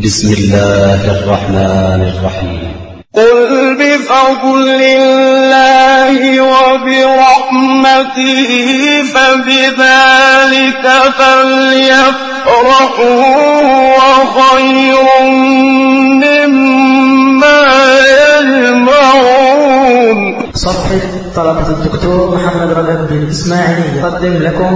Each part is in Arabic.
بسم الله الرحمن الرحيم. قل بفضل الله وبرحمته فبذلك فليفرحوا وخير مما يجمعون. صفحة طلبة الدكتور محمد رجب بن إسماعيل يقدم لكم.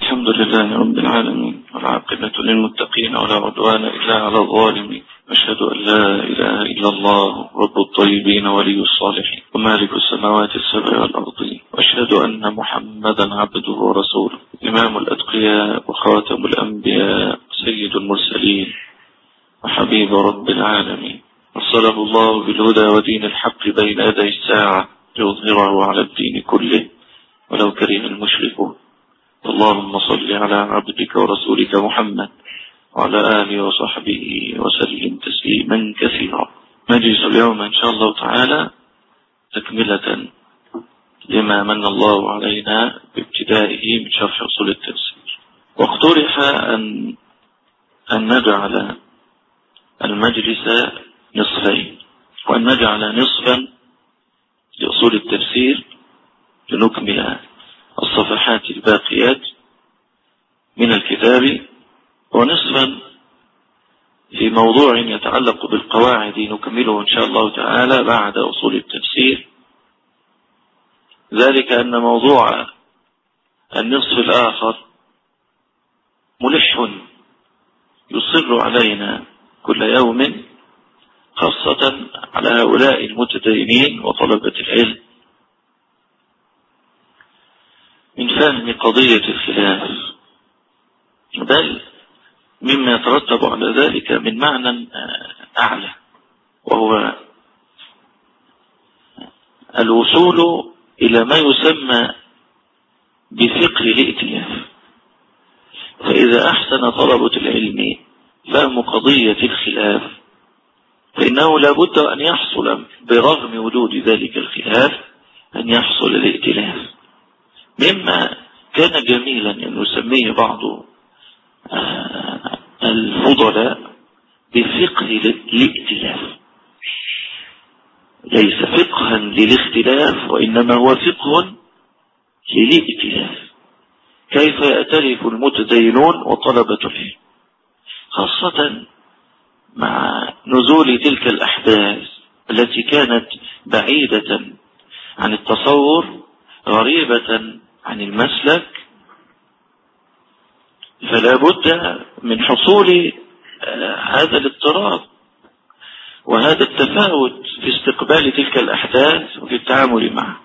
الحمد لله رب العالمين. والعاقبة للمتقين ولا عدوان إلا على الظالمين. أشهد أن لا إله إلا الله رب الطيبين ولي الصالحين. ومالك السماوات السبع والأرضين وأشهد أن محمدا عبده ورسوله. إمام الأتقياء وخاتم الأنبياء سيد المرسلين. وحبيب رب العالمين. أرسله الله بالهدى ودين الحق بين يدي الساعة ليظهره على الدين كله. ولو كره المشركون. اللهم صل على عبدك ورسولك محمد وعلى آله وصحبه وسلم تسليما كثيرا. مجلس اليوم إن شاء الله تعالى تكملة لما من الله علينا بابتدائه من شرح أصول التفسير. واقترح أن أن نجعل المجلس نصفين. وأن نجعل نصفا لأصول التفسير لنكمل الصفحات الباقيات من الكتاب ونصفا في موضوع يتعلق بالقواعد نكمله إن شاء الله تعالى بعد أصول التفسير. ذلك أن موضوع النصف الآخر ملح يصر علينا كل يوم خاصة على هؤلاء المتدينين وطلبة العلم. من فهم قضية الخلاف. بل مما يترتب على ذلك من معنى أعلى وهو الوصول إلى ما يسمى بفقه الائتلاف. فإذا أحسن طلبة العلم فهم قضية الخلاف فإنه لابد أن يحصل برغم وجود ذلك الخلاف أن يحصل الائتلاف. مما كان جميلا أن يسميه بعض الفضلاء بفقه الائتلاف ليس فقها للاختلاف وإنما هو فقه للائتلاف كيف يأتلف المتدينون وطلبة العلم؟ خاصة مع نزول تلك الأحداث التي كانت بعيدة عن التصور غريبة عن المسلك فلا بد من حصول هذا الاضطراب. وهذا التفاوت في استقبال تلك الأحداث وفي التعامل معها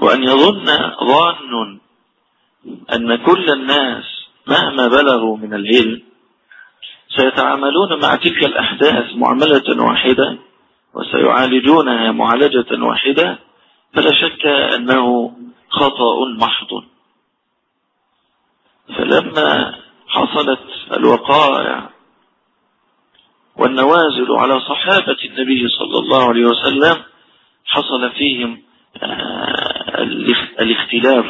وأن يظن ظان أن كل الناس مهما بلغوا من العلم سيتعاملون مع تلك الأحداث معاملة واحدة وسيعالجونها معالجة واحدة فلا شك أنه خطأ محض. فلما حصلت الوقائع والنوازل على صحابة النبي صلى الله عليه وسلم حصل فيهم الاختلاف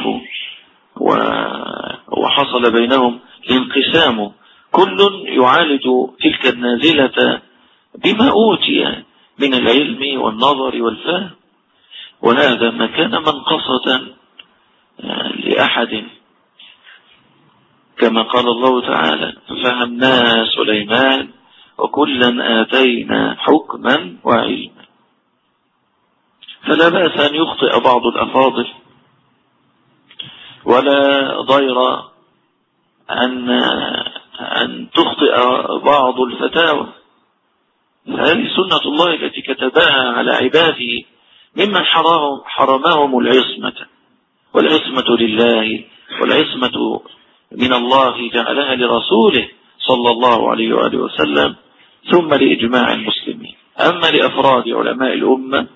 وحصل بينهم الانقسام. كل يعالج تلك النازلة بما أوتي من العلم والنظر والفهم. وهذا ما كان منقصة لأحد. كما قال الله تعالى فهمنا سليمان وكلا آتينا حكما وعلما. فلا بأس أن يخطئ بعض الأفاضل. ولا ضير أن أن تخطئ بعض الفتاوى. هذه سنة الله التي كتبها على عباده ممن حرمهم العصمة. والعصمة لله والعصمة من الله جعلها لرسوله صلى الله عليه وآله وسلم ثم لإجماع المسلمين. أما لأفراد علماء الأمة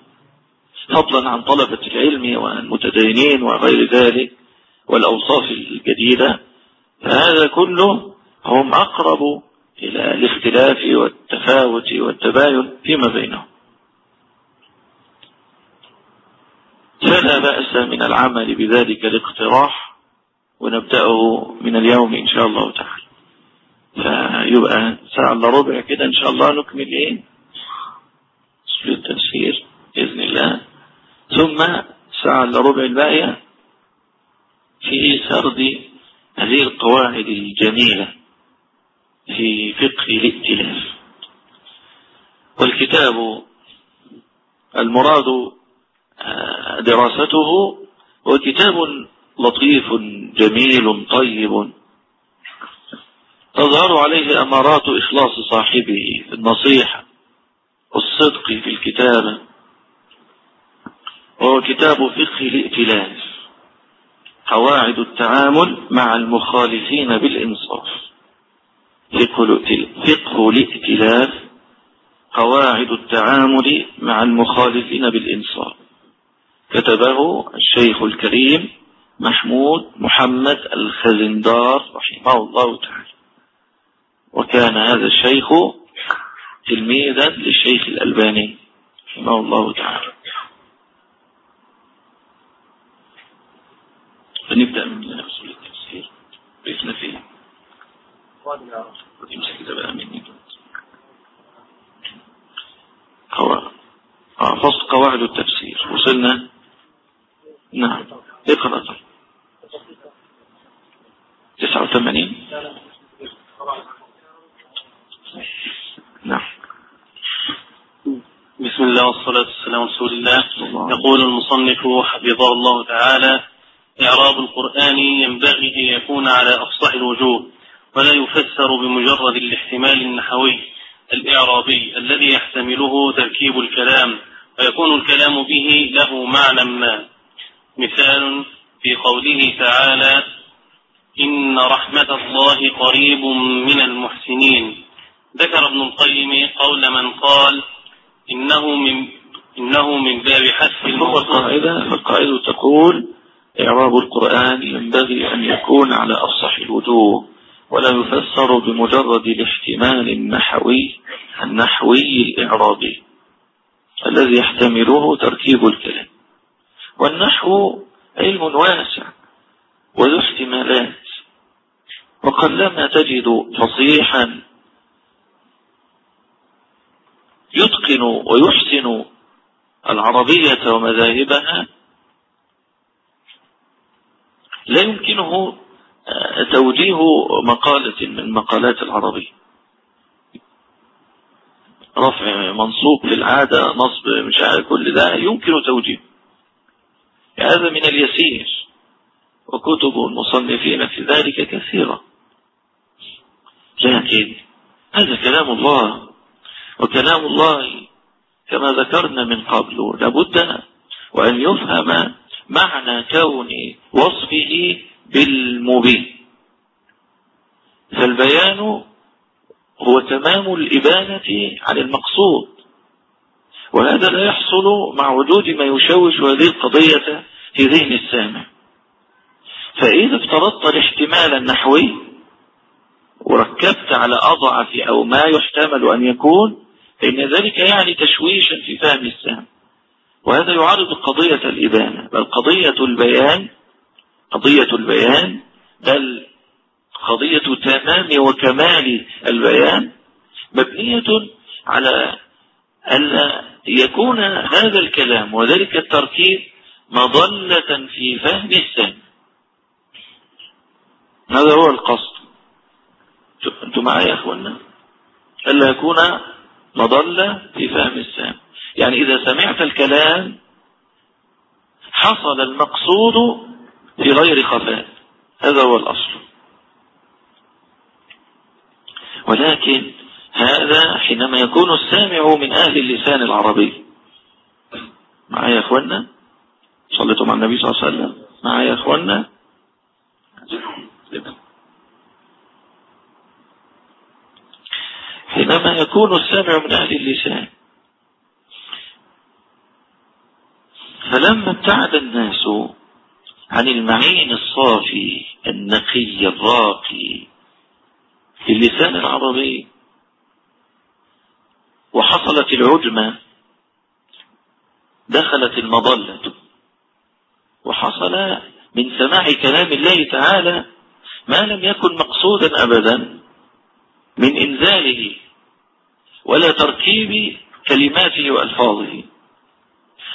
فضلا عن طلبة العلم والمتدينين وغير ذلك والأوصاف الجديدة فهذا كله هم أقرب إلى الاختلاف والتفاوت والتباين فيما بينهم. فلا بأس من العمل بذلك الاقتراح ونبدأه من اليوم إن شاء الله تعالى. فيبقى ساعة إلا ربع كده إن شاء الله نكمل إيه؟ اصول التفسير بإذن الله. ثم ساعة إلا ربع الباقية في سرد هذه القواعد الجميلة في فقه الائتلاف. والكتاب المراد آه، دراسته هو كتاب لطيف جميل طيب. تظهر عليه أمارات إخلاص صاحبه النصيحة والصدق في الكتابة وهو كتاب فقه الائتلاف قواعد التعامل مع المخالفين بالإنصاف. فقه الائتلاف قواعد التعامل مع المخالفين بالإنصاف. كتبه الشيخ الكريم محمود محمد الخزندار رحمه الله تعالى. وكان هذا الشيخ تلميذا للشيخ الألباني رحمه الله تعالى. فنبدأ من أصول التفسير. بإذن فيه بقى مني فصل قواعد التفسير. وصلنا نعم. اقرأ 89 نعم. بسم الله والصلاة والسلام على رسول الله. يقول المصنف حفظه الله تعالى إعراب القرآن ينبغي أن يكون على أفصح الوجوه ولا يفسر بمجرد الاحتمال النحوي الإعرابي الذي يحتمله تركيب الكلام ويكون الكلام به له معنى ما. مثال في قوله تعالى إن رحمة الله قريب من المحسنين. ذكر ابن القيم قول من قال إنه من إنه من باب حذف القاعدة فالقاعدة تقول إعراب القرآن ينبغي أن يكون على أفصح الوجوه ولا يفسر بمجرد الاحتمال النحوي النحوي الإعرابي الذي يحتمله تركيب الكلام. والنحو علم واسع وذو احتمالات. وقلما تجد فصيحا يتقن ويحسن العربية ومذاهبها. لا يمكنه توجيه مقالة من مقالات العربية. رفع منصوب في العادة نصب مش كل ده يمكن توجيه هذا من اليسير. وكتب المصنفين في ذلك كثيرة لكن هذا كلام الله. وكلام الله كما ذكرنا من قبل لابد وأن يفهم معنى كون وصفه بالمبين. فالبيان هو تمام الإبانة عن المقصود. وهذا لا يحصل مع وجود ما يشوش هذه القضية في ذهن السامع. فإذا افترضت الاحتمال النحوي وركبت على أضعف أو ما يحتمل أن يكون فإن ذلك يعني تشويشا في فهم السامع. وهذا يعارض قضية الإبانة بل قضية البيان قضية البيان بل قضية تمام وكمال البيان مبنية على أن يكون هذا الكلام وذلك التركيب مظلة في فهم السامع هذا هو القصد. أنتم معي يا أخوانا؟ ألا يكون مظلة في فهم السامع يعني إذا سمعت الكلام حصل المقصود في غير خفاء هذا هو الأصل. ولكن هذا حينما يكون السامع من أهل اللسان العربي. معايا يا أخوانا صليتم مع النبي صلى الله عليه وسلم. معايا يا أخوانا حينما يكون السامع من أهل اللسان. فلما ابتعد الناس عن المعين الصافي النقي الراقي في اللسان العربي وحصلت العجمة دخلت المضلة. وحصل من سماع كلام الله تعالى ما لم يكن مقصودا أبدا من إنزاله ولا تركيب كلماته وألفاظه.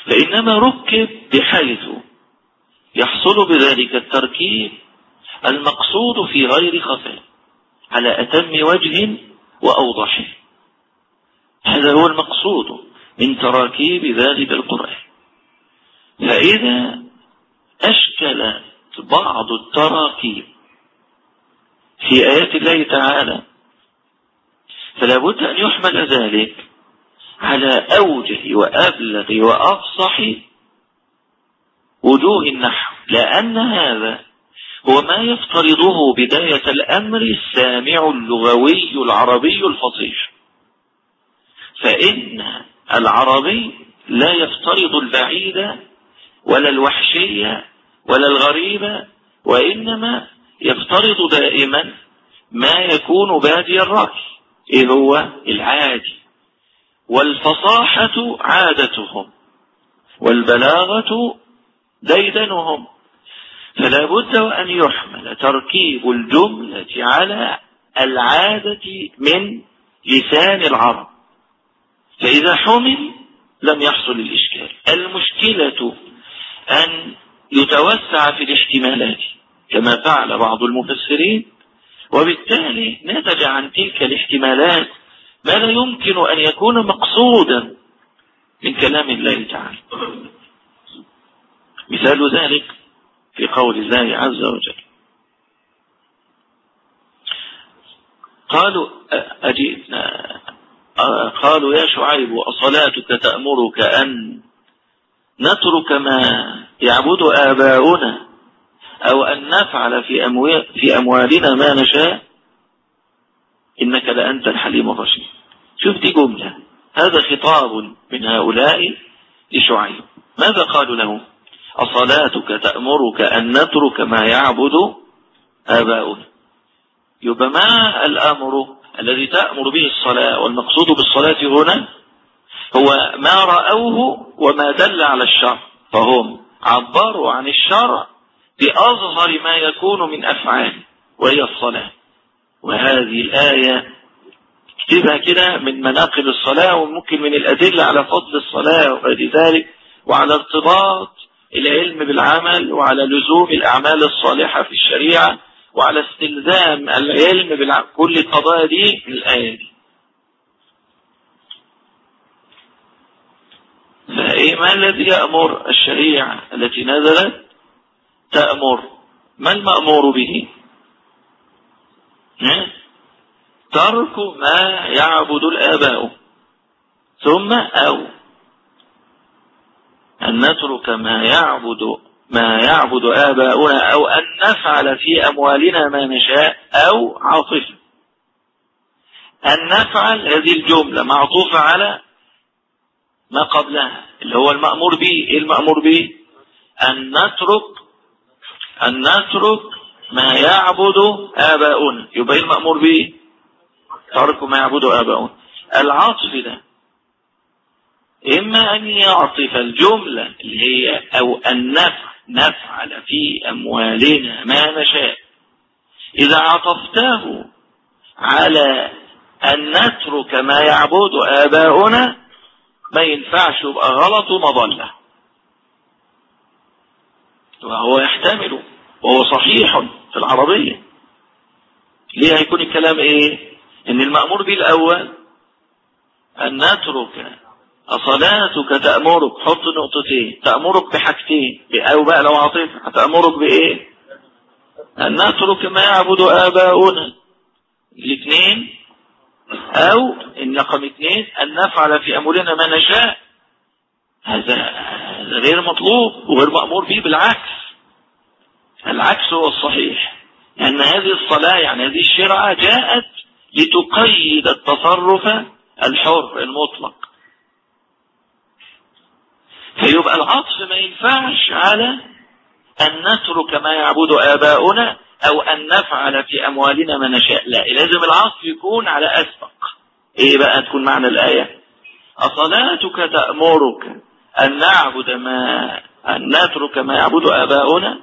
فإنما ركب بحيث يحصل بذلك التركيب المقصود في غير خفاء على أتم وجه وأوضح هذا هو المقصود من تراكيب ذلك القرآن. فإذا أشكل بعض التراكيب في آيات الله تعالى فلا بد أن يحمل ذلك على أوجه وأبلغ وأفصح وجوه النحو لأن هذا هو ما يفترضه بداية الأمر السامع اللغوي العربي الفصيح. فإن العربي لا يفترض البعيد ولا الوحشية ولا الغريب وإنما يفترض دائما ما يكون بادي الرأي إيه هو؟ العادي. والفصاحة عادتهم والبلاغة ديدنهم. فلا بد وأن يحمل تركيب الجملة على العادة من لسان العرب. فإذا حمل لم يحصل الإشكال. المشكلة أن يتوسع في الاحتمالات كما فعل بعض المفسرين وبالتالي نتج عن تلك الاحتمالات ما لا يمكن أن يكون مقصودا من كلام الله تعالى. مثال ذلك في قول الله عز وجل. قالوا أجئنا قالوا يا شعيب أصلاتك تأمرك أن نترك ما يعبد آباؤنا أو أن نفعل في, في أموالنا ما نشاء؟ إنك لأنت الحليم الرشيد. دي جملة. هذا خطاب من هؤلاء لشعيب. ماذا قالوا له أصلاتك تأمرك أن نترك ما يعبد آباؤنا. يبقى ما الأمر؟ الذي تأمر به الصلاة والمقصود بالصلاة هنا هو ما رأوه وما دل على الشرع فهم عبروا عن الشرع بأظهر ما يكون من أفعال وهي الصلاة. وهذه الآية اكتبها كده من مناقب الصلاة وممكن من الأدلة على فضل الصلاة وغير ذلك وعلى ارتباط العلم بالعمل وعلى لزوم الأعمال الصالحة في الشريعة وعلى استلزام العلم بكل القضايا دي الآية دي. فإيه ما الذي يأمر الشريعة التي نزلت؟ تأمر. ما المأمور به؟ ترك ما يعبد الآباء. ثم أو. أن نترك ما يعبد ما يعبد آباؤنا أو أن نفعل في أموالنا ما نشاء أو عاطفة. أن نفعل هذه الجملة معطوفة على ما قبلها اللي هو المأمور به. إيه المأمور به؟ أن نترك أن نترك ما يعبد آباؤنا. يبقى إيه المأمور به؟ ترك ما يعبد آباؤنا. العطف ده إما أن يعطف الجملة اللي هي أو أن نفعل في أموالنا ما نشاء. إذا عطفته على أن نترك ما يعبد آباؤنا ما ينفعش يبقى غلط ومضلة وهو يحتمل وهو صحيح في العربية. ليه هيكون الكلام إيه؟ إن المأمور به الأول أن نترك صلاتك تأمرك حط نقطتين. تأمرك بحاجتين أو بقى لو عطيت هتأمرك بإيه؟ أن نترك ما يعبد آباؤنا. الاثنين أو إن رقم اثنين أن نفعل في أمرنا ما نشاء. هذا غير مطلوب وغير مأمور به بالعكس. العكس هو الصحيح. أن هذه الصلاة يعني هذه الشرعة جاءت لتقيد التصرف الحر المطلق. فيبقى العطف ما ينفعش على أن نترك ما يعبد آباؤنا أو أن نفعل في أموالنا ما نشاء. لا لازم العطف يكون على أسبق. إيه بقى تكون معنى الآية؟ أصلاتك تأمرك أن نعبد ما أن نترك ما يعبد آباؤنا؟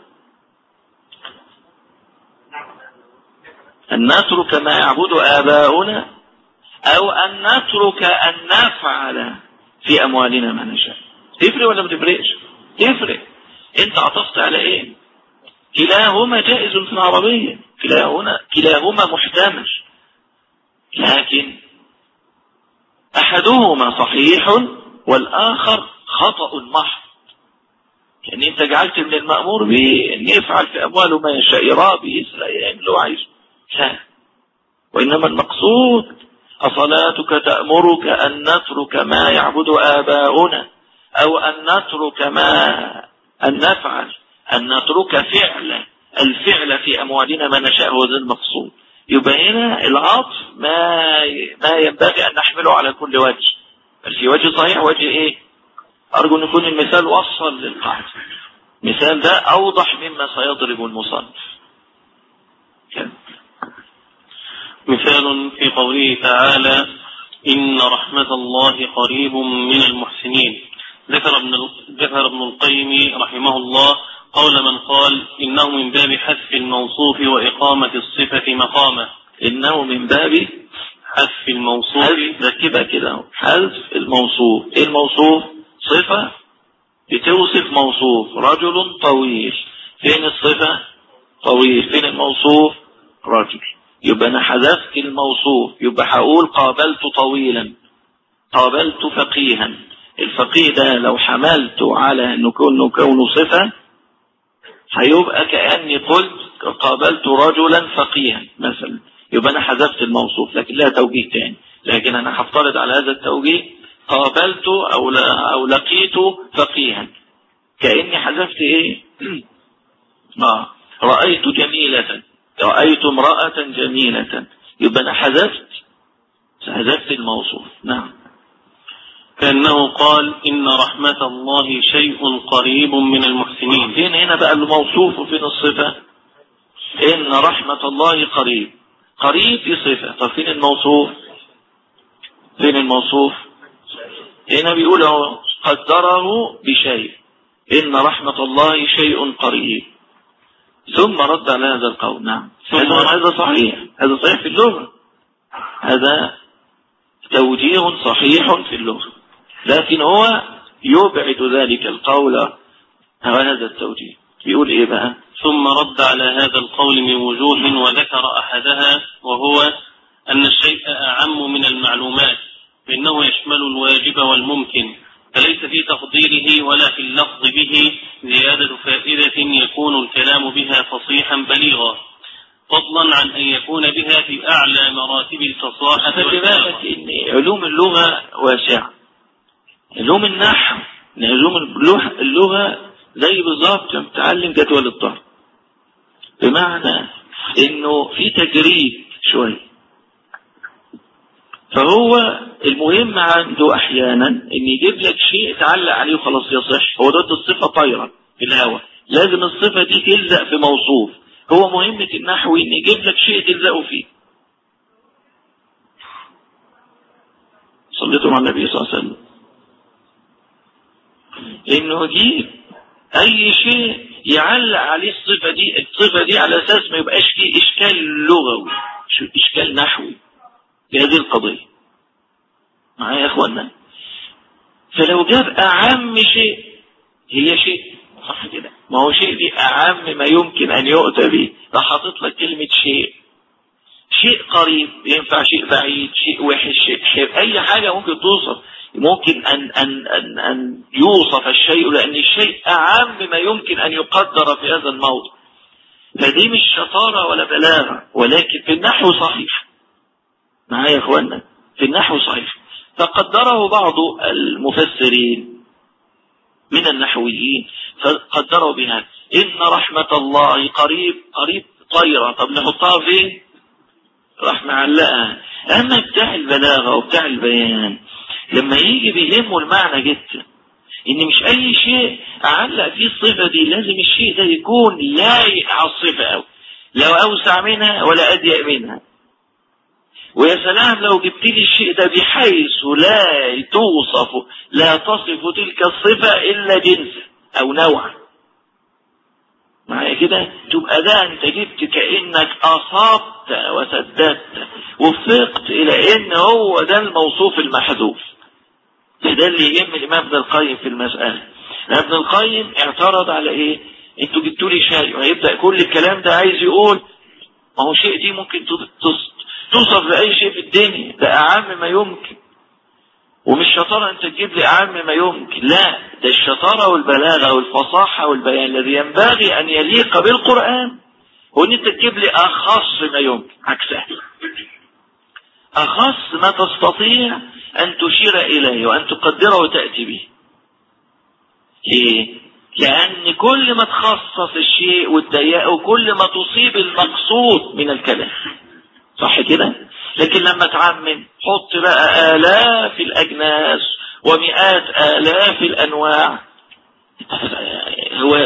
أن نترك ما يعبد آباؤنا أو أن نترك أن نفعل في أموالنا ما نشاء. تفرق ولا ما تفرقش تفرق أنت عطفت على إيه كلاهما جائز في العربية كلاهما, كلاهما محتمل لكن أحدهما صحيح والآخر خطأ محض يعني أنت جعلت من المأمور به أن يفعل في أمواله ما يشاء يرابي يسرق يعمل عايز لا وإنما المقصود أصلاتك تأمرك أن نترك ما يعبد آباؤنا أو أن نترك ما أن نفعل أن نترك فعل الفعل في أموالنا ما نشاء هو ذا المقصود. يبقى هنا العطف ما ما ينبغي أن نحمله على كل وجه. بل في وجه صحيح وجه إيه؟ أرجو أن يكون المثال وصل للقاعدة. مثال ده أوضح مما سيضرب المصنف. مثال في قوله تعالى إن رحمة الله قريب من المحسنين. ذكر ابن ذكر ابن القيم رحمه الله قول من قال إنه من باب حذف الموصوف وإقامة الصفة مقامه. إنه من باب حذف الموصوف. ركبها كده حذف الموصوف. إيه الموصوف؟ صفة بتوصف موصوف. رجل طويل. فين الصفة؟ طويل. فين الموصوف؟ رجل. يبقى أنا حذفت الموصوف. يبقى هقول قابلت طويلا. قابلت فقيها. الفقيه ده لو حملته على انه كونه كونه صفة هيبقى كأني قلت قابلت رجلا فقيها مثلا. يبقى أنا حذفت الموصوف لكن لها توجيه تاني. لكن أنا هفترض على هذا التوجيه قابلت أو أو لقيت فقيها. كأني حذفت إيه؟ آه. رأيت جميلة. رأيت امرأة جميلة. يبقى أنا حذفت حذفت الموصوف. نعم. كأنه قال إن رحمة الله شيء قريب من المحسنين. فين هنا بقى الموصوف وفين الصفة؟ إن رحمة الله قريب. قريب في صفة. طب فين الموصوف؟ فين الموصوف؟ هنا بيقول قدره بشيء. إن رحمة الله شيء قريب. ثم رد على هذا القول. نعم. هذا صحيح. هذا صحيح في اللغة. هذا توجيه صحيح في اللغة. لكن هو يبعد ذلك القول عن هذا التوجيه. يقول إيه بقى؟ ثم رد على هذا القول من وجوه وذكر أحدها وهو أن الشيء أعم من المعلومات فإنه يشمل الواجب والممكن فليس في تقديره ولا في اللفظ به زيادة فائدة يكون الكلام بها فصيحا بليغا فضلا عن أن يكون بها في أعلى مراتب الفصاحة إن علوم اللغة واسعة. علوم النحو علوم اللغة زي بالظبط بتعلم جدول الضرب. بمعنى إنه في تجريد شوية فهو المهم عنده أحيانا إن يجيب لك شيء تعلق عليه وخلاص يصح. هو ده الصفة طايرة في الهواء. لازم الصفة دي تلزق في موصوف. هو مهمه النحو إن يجيب لك شيء تلزقه فيه. صليتوا مع النبي صلى الله عليه وسلم. إنه يجيب أي شيء يعلق عليه الصفة دي الصفة دي على أساس ما يبقاش فيه إشكال لغوي إشكال نحوي بهذه القضية. معايا يا اخوانا فلو جاب أعم شيء هي شيء. صح كده. ما هو شيء دي أعم ما يمكن أن يؤتى به. راح حاطط لك كلمة شيء. شيء قريب ينفع شيء بعيد شيء وحش شيء حلو أي حاجة ممكن توصف ممكن أن, أن, أن, أن يوصف الشيء لأن الشيء أعم ما يمكن أن يقدر في هذا الموضوع فدي مش شطارة ولا بلاغة ولكن في النحو صحيح. معايا يا اخوانا في النحو صحيح. فقدره بعض المفسرين من النحويين فقدروا بهذا إن رحمة الله قريب قريب طيرة. طب نحطها فين؟ راح معلقها أما بتاع البلاغة وبتاع البيان لما يجي بيهمه المعنى جدا إن مش أي شيء أعلق فيه الصفة دي لازم الشيء ده يكون لايق على الصفة أو لا أوسع منها ولا أضيق منها. ويا سلام لو جبت لي الشيء ده بحيث لا توصف لا تصف تلك الصفة إلا جنسا أو نوعا. معايا كده تبقى ده انت جبت كأنك أصبت وسددت وفقت إلى إن هو ده الموصوف المحذوف. ده اللي يهم الإمام ابن القيم في المسألة. ابن القيم اعترض على إيه؟ أنتوا جبتوا لي شيء. وهيبدأ كل الكلام ده عايز يقول ما هو شيء دي ممكن توصف لأي شيء في الدنيا. ده أعم ما يمكن. ومش شطارة انت تجيب لي أعم ما يمكن. لا ده الشطارة والبلاغة والفصاحة والبيان الذي ينبغي أن يليق بالقرآن. هو ان أنت تجيب لي أخص ما يمكن. عكسها. أخص ما تستطيع أن تشير إليه وأن تقدره وتأتي به. ليه؟ لأن كل ما تخصص الشيء وتضيقه وكل ما تصيب المقصود من الكلام. صح كده؟ لكن لما تعمم حط بقى آلاف الأجناس ومئات آلاف الأنواع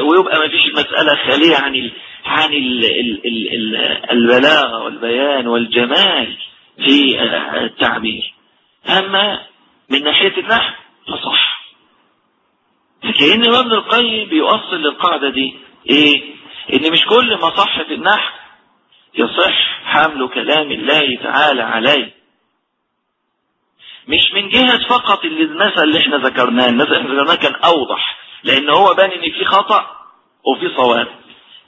ويبقى ما فيش المسألة خالية عن ال عن ال ال ال ال البلاغة والبيان والجمال في التعبير. أما من ناحية النحو فصح. كأن ابن القيم بيوصل للقاعدة دي إيه؟ إن مش كل ما صح في النحو يصح حمل كلام الله تعالى عليه. مش من جهة فقط اللي المثل اللي إحنا ذكرناه المثل اللي إحنا ذكرناه كان أوضح لأن هو بان إن في خطأ وفي صواب.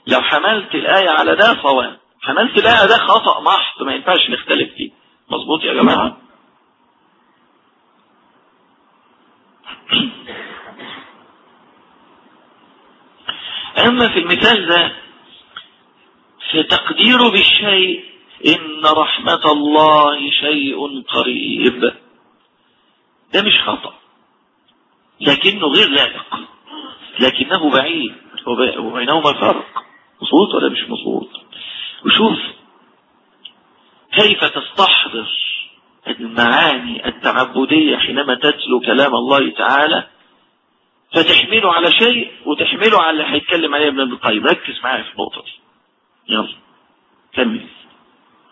لو حملت الآية على ده صواب حملت الآية ده خطأ محض ما ينفعش نختلف فيه. مظبوط يا جماعة؟ أما في المثال ده في تقديره بالشيء إن رحمة الله شيء قريب. ده مش خطأ لكنه غير لائق لكنه بعيد وبينهما فرق. مظبوط ولا مش مظبوط وشوف كيف تستحضر المعاني التعبدية حينما تتلو كلام الله تعالى فتحمله على شيء وتحمله على اللي هيتكلم عليه ابن القيم. ركز معايا في النقطة دي. يلا. كمل.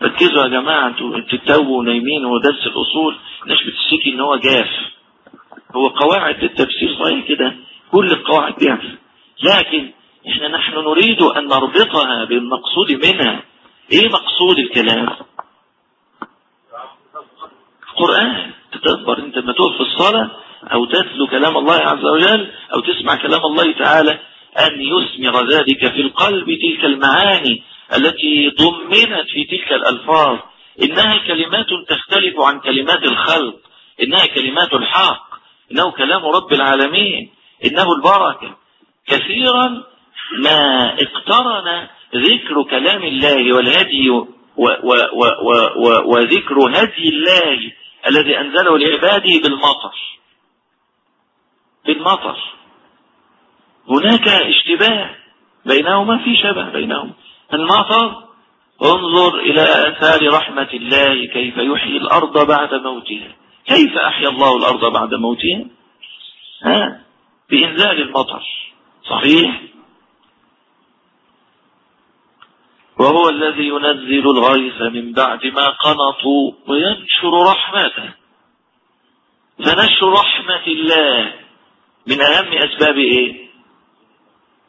ركزوا يا جماعة أنتوا بتتووا نايمين ودرس الأصول الناس بتشتكي إن هو جاف. هو قواعد التفسير صحيح كده كل القواعد جاف لكن إحنا نحن نريد أن نربطها بالمقصود منها. إيه مقصود الكلام؟ القرآن. تتدبر أنت لما تقف في الصلاة أو تتلو كلام الله عز وجل أو تسمع كلام الله تعالى. أن يثمر ذلك في القلب تلك المعاني التي ضمنت في تلك الألفاظ. إنها كلمات تختلف عن كلمات الخلق. إنها كلمات الحق. إنه كلام رب العالمين. إنه البركة. كثيرا ما اقترن ذكر كلام الله والهدي و و و و وذكر هدي الله الذي أنزله لعباده بالمطر. بالمطر. هناك اشتباه بينهما في شبه بينهما المطر انظر إلى آثار رحمة الله كيف يحيي الأرض بعد موتها. كيف أحيا الله الأرض بعد موتها؟ ها؟ بإنزال المطر. صحيح؟ وهو الذي ينزل الغيث من بعد ما قنطوا وينشر رحمته. فنشر رحمة الله. من أهم أسباب إيه؟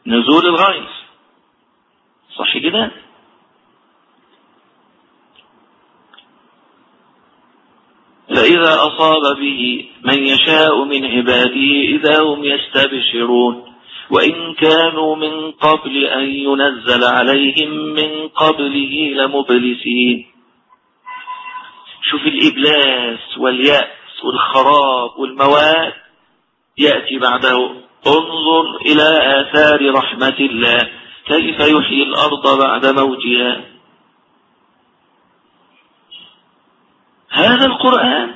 نزول الغيث صح كده؟ فإذا أصاب به من يشاء من عباده إذا هم يستبشرون. وإن كانوا من قبل أن ينزل عليهم من قبله لمبلسين. شوف الإبلاس واليأس والخراب والمواد. يأتي بعده. انظر إلى آثار رحمة الله. كيف يحيي الأرض بعد موتها؟ هذا القرآن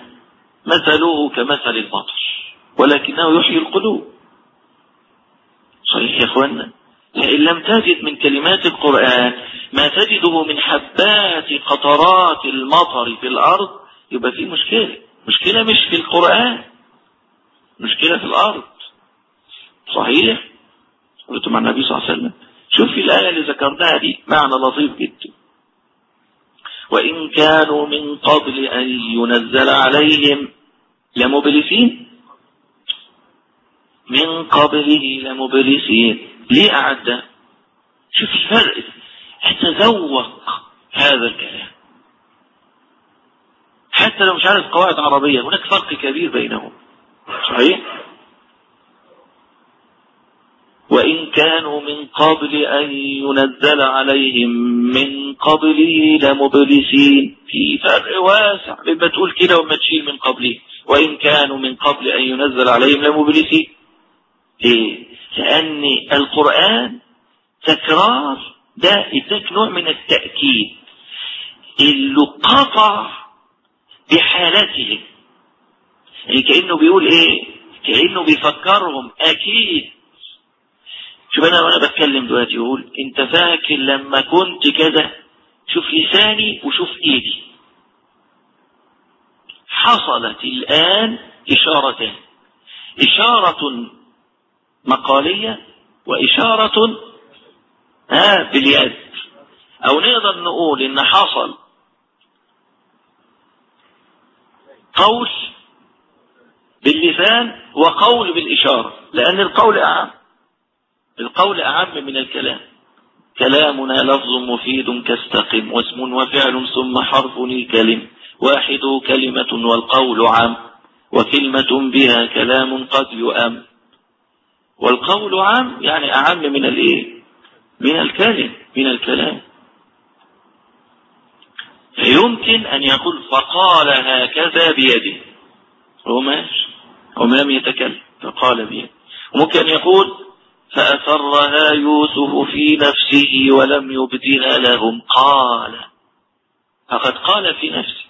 مثله كمثل المطر ولكنه يحيي القلوب. صحيح يا اخوانا فإن لم تجد من كلمات القرآن ما تجده من حبات قطرات المطر في الأرض يبقى في مشكلة. مشكلة مش في القرآن مشكلة في الأرض. صحيح؟ قلت مع النبي صلى الله عليه وسلم شوف في الآية اللي ذكرناها دي معنى لطيف جدا. وإن كانوا من قبل أن ينزل عليهم لمبلسين. من قبله لمبلسين. ليه أعد؟ شوف الفرق. تذوق هذا الكلام. حتى لو مش عارف قواعد عربية هناك فرق كبير بينهم. صحيح؟ وإن كانوا من قبل أن ينزل عليهم من قبله لمبلسين. في فرق واسع. بما تقول كده وما تشيل من قبله. وإن كانوا من قبل أن ينزل عليهم لمبلسين. ليه؟ لأن القرآن تكرار ده اداك نوع من التأكيد. اللي قطع بحالتهم يعني كأنه بيقول إيه؟ كأنه بيفكرهم. أكيد شوف أنا وأنا بتكلم دلوقتي يقول أنت فاكر لما كنت كذا؟ شوف لساني وشوف إيدي. حصلت الآن اشارتان إشارة مقالية وإشارة ها باليد. أو نقدر نقول إن حصل قول باللسان وقول بالإشارة لأن القول أعم. القول أعم من الكلام. كلامنا لفظ مفيد كاستقم واسم وفعل ثم حرف الكلم. واحد كلمة والقول عام وكلمة بها كلام قد يؤم. والقول عام يعني أعم من الإيه؟ من الكلم من الكلام. يمكن أن يقول فقال هكذا بيده. هو ماشي هو لم يتكلم فقال بيده. وممكن يقول فأسرها يوسف في نفسه ولم يبدها لهم. قال فقد قال في نفسه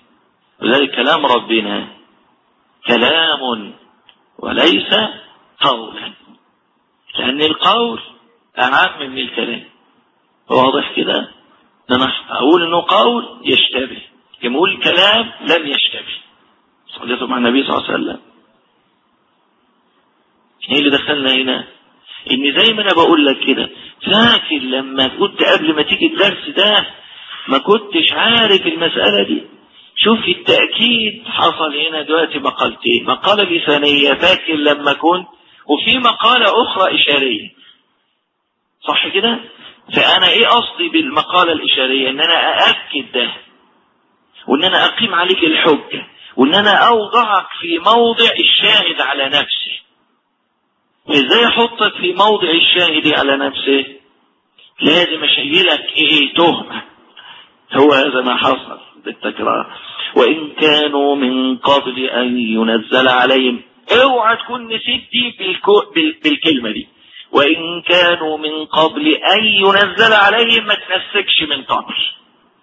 وذلك كلام ربنا كلام وليس قولا. لأن القول أعم من الكلام. واضح كده؟ أنا أقول إنه قول يشتبه. يقول كلام لم يشتبه. صليته مع النبي صلى الله عليه وسلم. إيه اللي دخلنا هنا؟ ان زي ما أنا بقول لك كده. فاكر لما كنت قبل ما تيجي الدرس ده ما كنتش عارف المسألة دي؟ شوف التأكيد حصل هنا دلوقتي مقالتين. مقالة لسانية فاكر لما كنت؟ وفي مقالة أخرى إشارية. صح كده؟ فأنا إيه قصدي بالمقالة الإشارية؟ إن أنا أأكد ده. وإن أنا أقيم عليك الحجة. وإن أنا أوضعك في موضع الشاهد على نفسه إزاي أحطك في موضع الشاهد على نفسه لازم أشيلك إيه تهمة. هو هذا ما حصل بالتكرار. وإن كانوا من قبل أن ينزل عليهم أوعى تكون نسيت دي بالكلمة دي. وإن كانوا من قبل أن ينزل عليهم ما تنسكش من قبل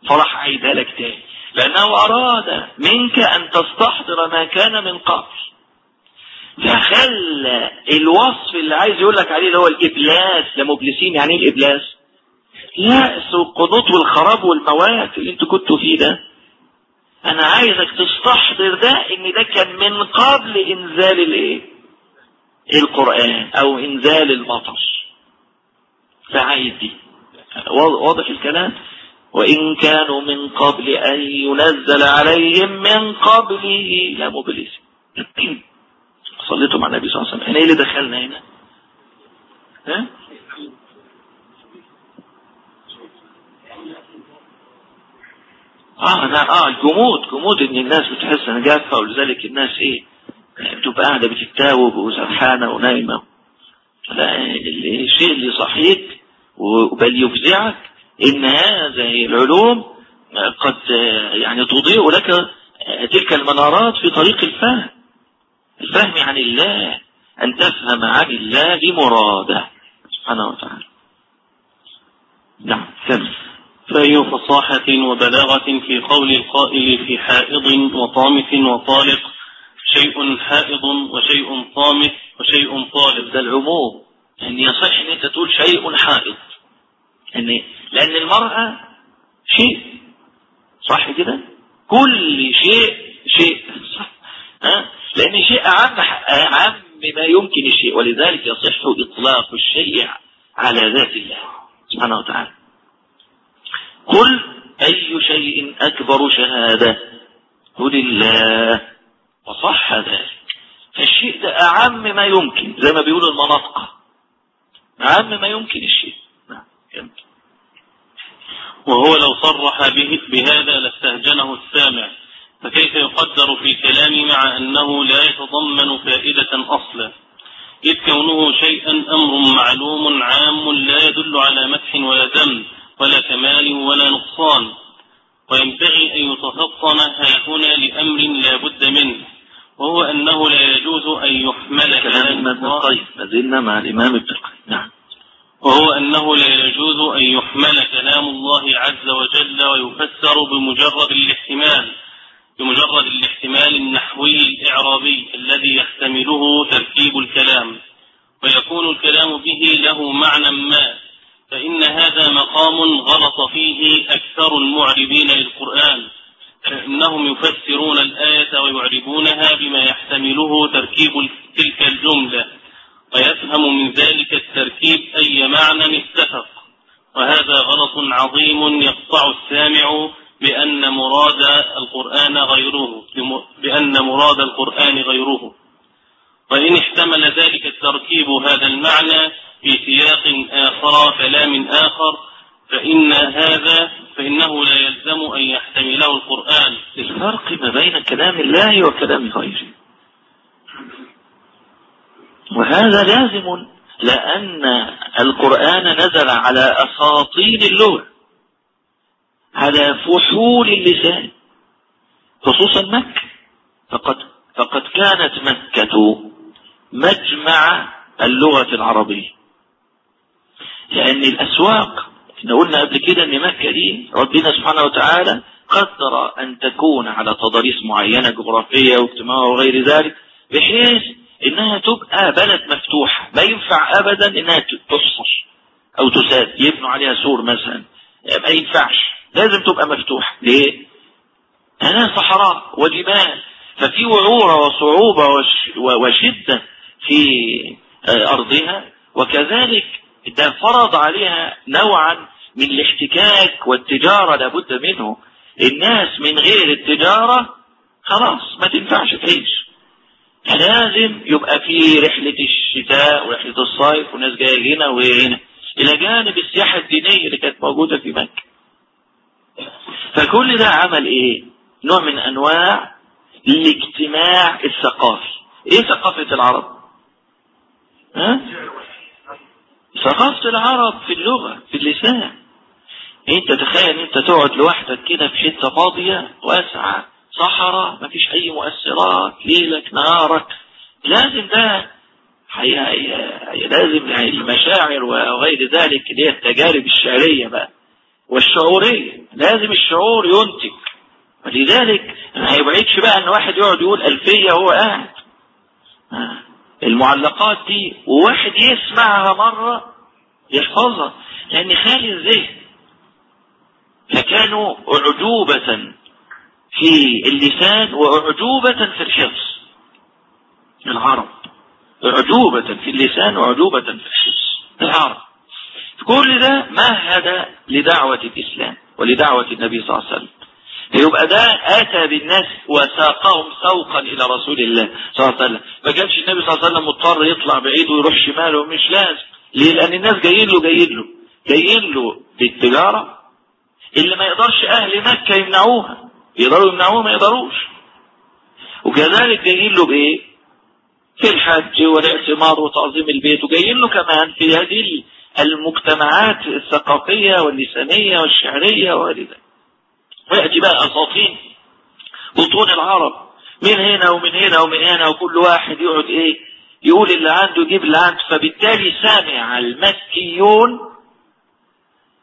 فراح عيدها لك تاني. لأنه أراد منك أن تستحضر ما كان من قبل. فخلى الوصف اللي عايز يقول لك عليه اللي هو الإبلاس. لمبلسين يعني إيه الإبلاس؟ يأس والقنوط والخراب والموات اللي أنتوا كنتوا فيه ده. أنا عايزك تستحضر ده إن ده كان من قبل إنزال الإيه؟ القرآن أو إنزال المطر. فعايز دي واضح الكلام؟ وإن كانوا من قبل أن ينزل عليهم من قبله لمبلس صليتوا مع النبي صلى الله عليه وسلم. إحنا إيه اللي دخلنا هنا؟ ها؟ آه لا آه الجمود جمود إن الناس بتحس ان جافة ولذلك الناس إيه؟ بتبقى قاعدة بتتاوب وسرحانة ونايمة. لا الشيء اللي صحيك بل يفزعك إن هذه العلوم قد يعني تضيء لك تلك المنارات في طريق الفهم. الفهم عن الله أن تفهم عن الله مراده سبحانه وتعالى. نعم كمل. فأي فصاحة وبلاغة في قول القائل في حائض وطامث وطالق شيء حائض وشيء طامث وشيء طالق. ده العموم. ان يصح إن أنت تقول شيء حائض. ان لأن المرأة شيء. صح كده؟ كل شيء شيء. صح؟ ها؟ لأن شيء اعم اعم ما يمكن الشيء ولذلك يصح إطلاق الشيء على ذات الله سبحانه وتعالى. قل أي شيء أكبر شهادة؟ قل الله. وصح ذلك. فالشيء ده أعم ما يمكن زي ما بيقولوا المناطق. أعم ما يمكن الشيء. نعم وهو لو صرح به بهذا لاستهجنه السامع. فكيف يقدر في الكلام مع أنه لا يتضمن فائدة أصلا؟ إذ كونه شيئا أمر معلوم عام لا يدل على مدح ولا ذم ولا كمال ولا نقصان. وينبغي أن يتفطن ها هنا لأمر لا بد منه وهو أنه لا يجوز أن يحمل كلام ابن القيم ما زلنا مع الإمام ابن القيم. نعم. وهو أنه لا يجوز أن يحمل كلام الله عز وجل ويفسر بمجرد الاحتمال. بمجرد الاحتمال النحوي الإعرابي الذي يحتمله تركيب الكلام ويكون الكلام به له معنى ما فإن هذا مقام غلط فيه أكثر المعربين للقرآن فإنهم يفسرون الآية ويعربونها بما يحتمله تركيب تلك الجملة ويفهم من ذلك التركيب أي معنى اتفق وهذا غلط عظيم يقطع السامع بأن مراد القرآن غيره بأن مراد القرآن غيره. وإن احتمل ذلك التركيب هذا المعنى في سياق آخر كلام آخر فإن هذا فإنه لا يلزم أن يحتمله القرآن. الفرق ما بين كلام الله وكلام غيره. وهذا لازم لأن القرآن نزل على أساطين اللغة على فحول اللسان خصوصا مكة. فقد, فقد كانت مكة مجمع اللغة العربية. لأن الأسواق إحنا قلنا قبل كده إن مكة دي ربنا سبحانه وتعالى قدر أن تكون على تضاريس معينة جغرافية واجتماعية وغير ذلك بحيث إنها تبقى بلد مفتوحة. ما ينفع ابدا إنها تحصر أو تساد. يبنوا عليها سور مثلا. ما ينفعش. لازم تبقى مفتوحة. ليه؟ هنا صحراء وجبال ففي وعورة وصعوبة وشدة في أرضها. وكذلك ده فرض عليها نوعا من الاحتكاك والتجارة لابد منه الناس من غير التجارة خلاص ما تنفعش تعيش. لازم يبقى في رحلة الشتاء ورحلة الصيف وناس جاية هنا وهنا. إلى جانب السياحة الدينية اللي كانت موجودة في مكة. فكل ده عمل إيه؟ نوع من أنواع الاجتماع الثقافي. إيه ثقافة العرب؟ ها؟ ثقافة العرب في اللغة في اللسان. أنت تخيل أنت تقعد لوحدك كده في حتة فاضية واسعة صحراء ما فيش أي مؤثرات ليلك نهارك. لازم ده. حي... لازم المشاعر وغير ذلك اللي هي التجارب الشعرية بقى. والشعورية لازم الشعور ينتج. ولذلك ما يبعدش بقى إن واحد يقعد يقول ألفية وهو قاعد. المعلقات دي وواحد يسمعها مرة يحفظها. لأن خالي الذهن فكانوا أعجوبة في اللسان وأعجوبة في الحفظ. العرب. أعجوبة في اللسان وأعجوبة في الحفظ. العرب. كل ده مهد لدعوة الإسلام ولدعوة النبي صلى الله عليه وسلم. يبقى ده آتى بالناس وساقهم سوقا إلى رسول الله صلى الله عليه وسلم. ما كانش النبي صلى الله عليه وسلم مضطر يطلع بعيد ويروح شماله مش لازم. ليه؟ لأن الناس جايين له جايين له. جايين له بالتجارة اللي ما يقدرش أهل مكة يمنعوها. يقدروا يمنعوها ما يقدروش. وكذلك جايين له بإيه؟ في الحج والاعتمار وتعظيم البيت. وجايين له كمان في هذه المجتمعات الثقافية واللسانية والشعرية وغير ذلك ويأتي بقى أساطين بطون العرب من هنا ومن هنا ومن هنا وكل واحد يقعد إيه يقول اللي عنده يجيب اللي عنده. فبالتالي سامع المكيون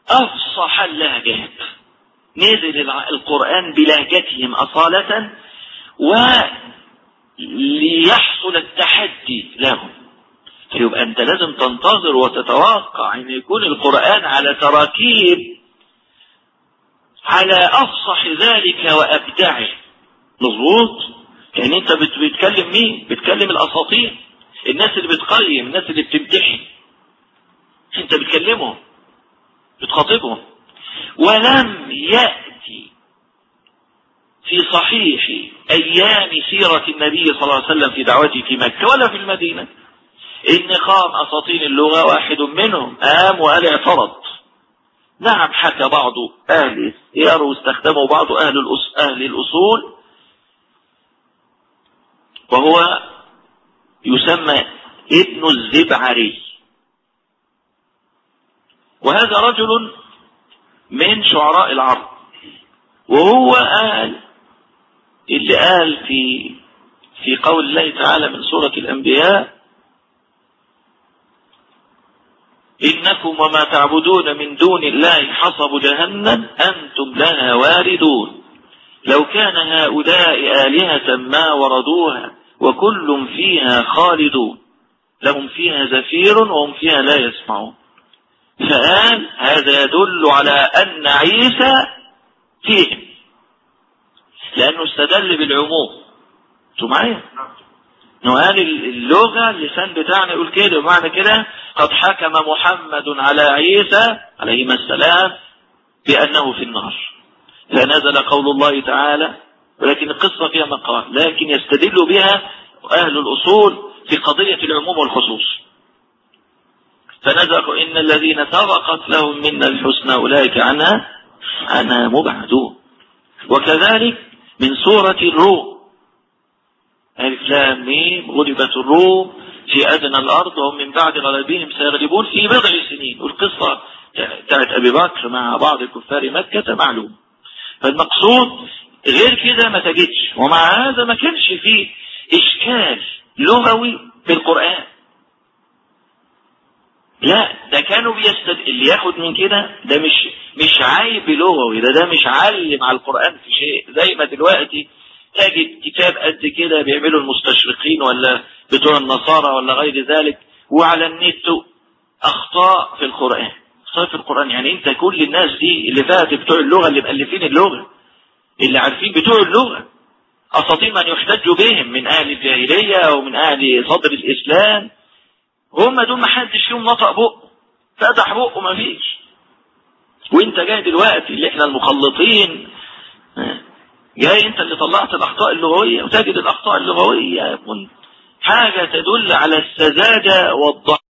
أفصح اللهجات. نزل القرآن بلهجتهم أصالة وليحصل التحدي لهم. فيبقى أنت لازم تنتظر وتتوقع أن يكون القرآن على تراكيب على أفصح ذلك وأبدعه. مظبوط؟ يعني أنت بتكلم مين؟ بتكلم الأساطير. الناس اللي بتقيم الناس اللي بتمتحن. أنت بتكلمهم بتخاطبهم. ولم يأتي في صحيح أيام سيرة النبي صلى الله عليه وسلم في دعوته في مكة ولا في المدينة. إن قام أساطين اللغة واحد منهم قام وقال اعترض نعم حكى بعض أهل السير واستخدموا بعض أهل. أهل الأصول. وهو يسمى ابن الزبعري. وهذا رجل من شعراء العرب. وهو قال اللي قال في في قول الله تعالى من سورة الأنبياء إنكم وما تعبدون من دون الله حصب جهنم أنتم لها واردون. لو كان هؤلاء آلهة ما وردوها وكل فيها خالدون. لهم فيها زفير وهم فيها لا يسمعون. فقال هذا يدل على أن عيسى فيهم. لأنه استدل بالعموم. أنتوا معايا؟ انه قال اللغة اللسان بتاعنا يقول كده. ومعنى كده قد حكم محمد على عيسى عليهما السلام بأنه في النار. فنزل قول الله تعالى ولكن القصة فيها مقال لكن يستدل بها أهل الأصول في قضية العموم والخصوص. فنزل إن الذين سبقت لهم منا الحسنى أولئك عنها عنها مبعدون. وكذلك من سورة الروم ألف لام ميم غلبت الروم في أدنى الأرض وهم من بعد غلبهم سيغلبون في بضع سنين. والقصة بتاعت أبي بكر مع بعض كفار مكة معلوم فالمقصود غير كده ما تجدش ومع هذا ما كانش فيه إشكال لغوي في القرآن لا ده كانوا بيستد اللي ياخد من كده ده مش مش عيب لغوي ده ده مش علم على القرآن في شيء. زي ما دلوقتي تجد كتاب قد كده بيعملوا المستشرقين ولا بتوع النصارى ولا غير ذلك وعلى النت أخطاء في القرآن. أخطاء في القرآن. يعني أنت كل الناس دي اللي فات بتوع اللغة اللي مؤلفين اللغة اللي عارفين بتوع اللغة. أساطين من يحتج بهم من أهل الجاهلية أو من أهل صدر الإسلام. هم دول ما حدش فيهم نطق بقه فتح بقه ما فيش. وأنت جاي دلوقتي اللي إحنا المخلطين جاي انت اللي طلعت الاخطاء اللغوية وتجد الاخطاء اللغوية حاجة تدل على السذاجة والضعف.